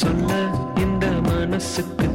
சொல்ல இந்த மனசுக்கு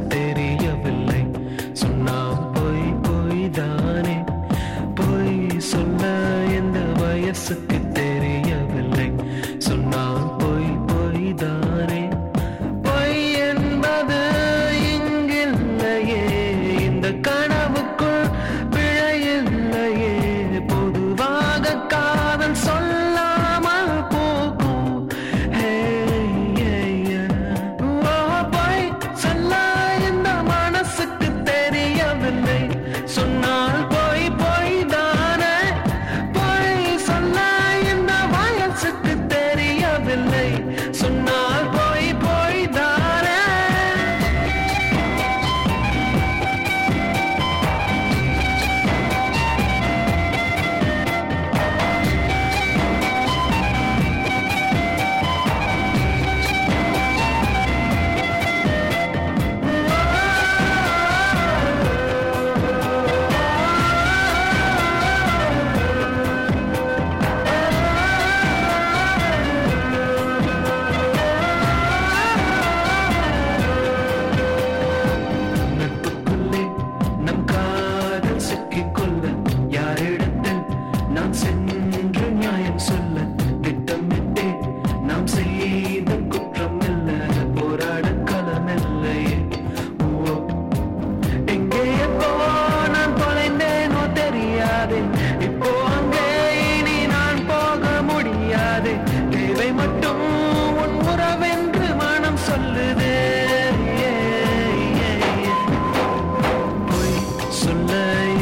சொல்ல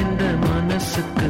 இந்த மனசுக்கு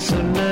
so now